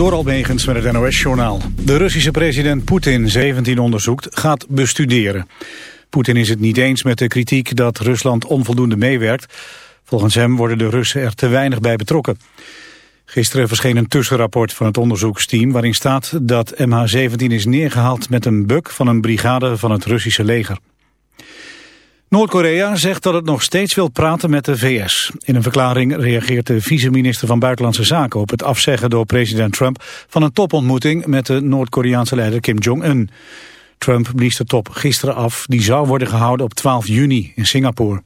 Door Almegens met het NOS-journaal. De Russische president Poetin 17 onderzoekt, gaat bestuderen. Poetin is het niet eens met de kritiek dat Rusland onvoldoende meewerkt. Volgens hem worden de Russen er te weinig bij betrokken. Gisteren verscheen een tussenrapport van het onderzoeksteam... waarin staat dat MH17 is neergehaald met een buk van een brigade van het Russische leger. Noord-Korea zegt dat het nog steeds wil praten met de VS. In een verklaring reageert de vice-minister van Buitenlandse Zaken... op het afzeggen door president Trump van een topontmoeting... met de Noord-Koreaanse leider Kim Jong-un. Trump blies de top gisteren af. Die zou worden gehouden op 12 juni in Singapore.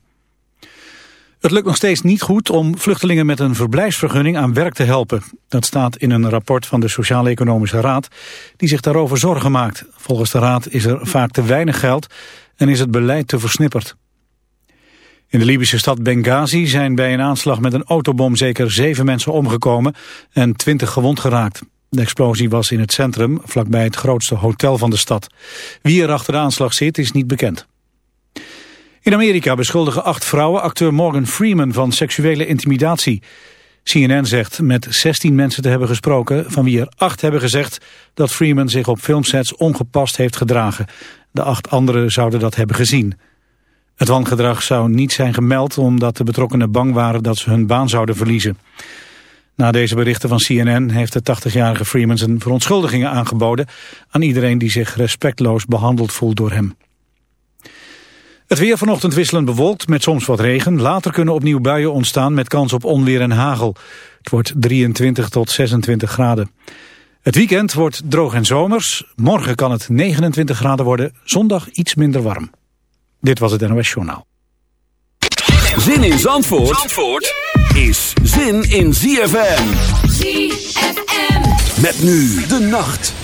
Het lukt nog steeds niet goed om vluchtelingen met een verblijfsvergunning aan werk te helpen. Dat staat in een rapport van de Sociaal-Economische Raad, die zich daarover zorgen maakt. Volgens de Raad is er vaak te weinig geld en is het beleid te versnipperd. In de Libische stad Benghazi zijn bij een aanslag met een autobom zeker zeven mensen omgekomen en twintig gewond geraakt. De explosie was in het centrum, vlakbij het grootste hotel van de stad. Wie er achter de aanslag zit is niet bekend. In Amerika beschuldigen acht vrouwen acteur Morgan Freeman van seksuele intimidatie. CNN zegt met 16 mensen te hebben gesproken, van wie er acht hebben gezegd dat Freeman zich op filmsets ongepast heeft gedragen. De acht anderen zouden dat hebben gezien. Het wangedrag zou niet zijn gemeld omdat de betrokkenen bang waren dat ze hun baan zouden verliezen. Na deze berichten van CNN heeft de 80-jarige Freeman zijn verontschuldigingen aangeboden aan iedereen die zich respectloos behandeld voelt door hem. Het weer vanochtend wisselend bewolkt met soms wat regen. Later kunnen opnieuw buien ontstaan met kans op onweer en hagel. Het wordt 23 tot 26 graden. Het weekend wordt droog en zomers. Morgen kan het 29 graden worden. Zondag iets minder warm. Dit was het NOS Journaal. Zin in Zandvoort, Zandvoort is zin in ZFM. ZFM. Met nu de nacht.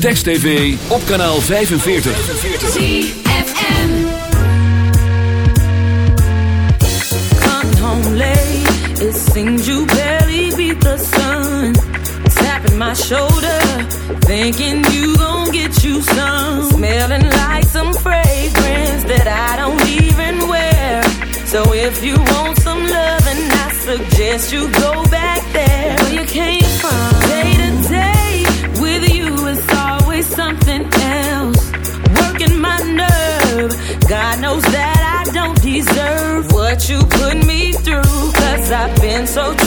Text TV op kanaal 45. ZFM. You barely beat the sun. Tapping my shoulder, thinking you gon' get you some. Smelling like some fragrance that I don't even wear. So if you want some loving, I suggest you go back there. Well, you can't been so.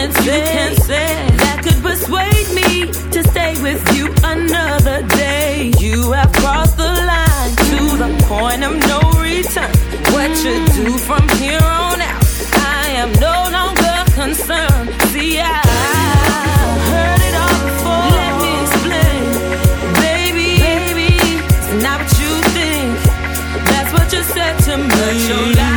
can't say, you can't say that could persuade me to stay with you another day. You have crossed the line to the point of no return. What you do from here on out, I am no longer concerned. See, I heard it all before. Let me explain, baby it's not what you think. That's what you said to me.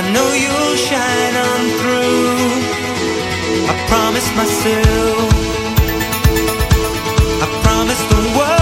I know you'll shine on through. I promise myself. I promise the world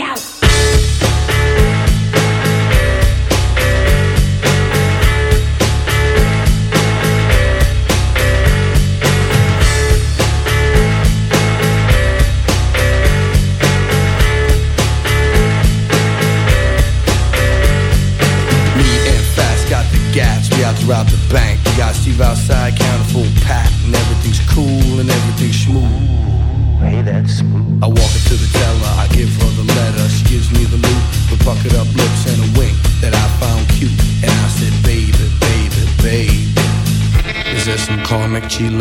out.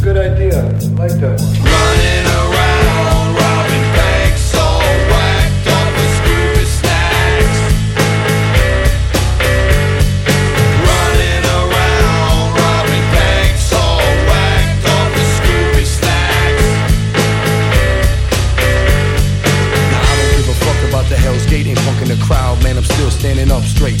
a good idea. I like that one. Running around, robbing banks, all whacked up with Scooby snacks. Running around, robbing banks, all whacked up with Scooby snacks. Now I don't give a fuck about the Hell's Gate, ain't punking the crowd, man. I'm still standing up straight.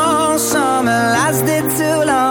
lasted too long.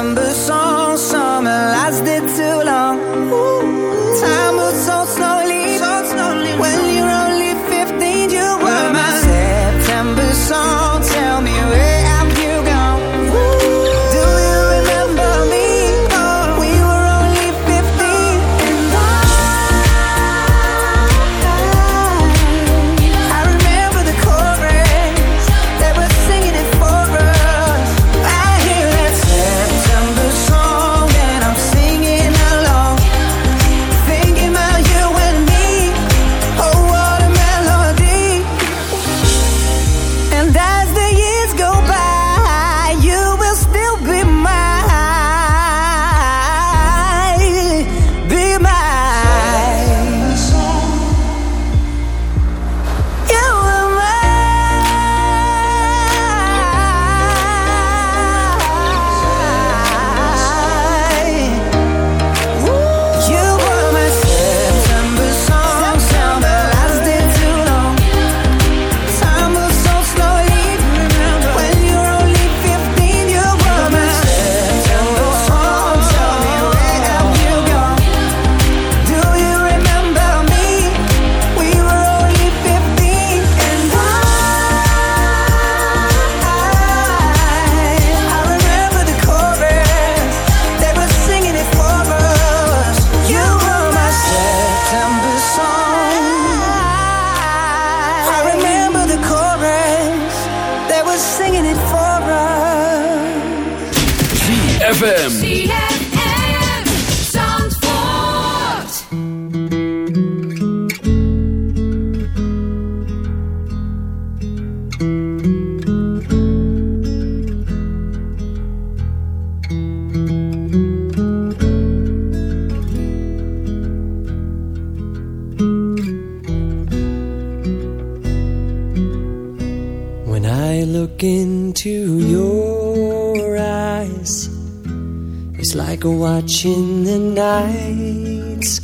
September song,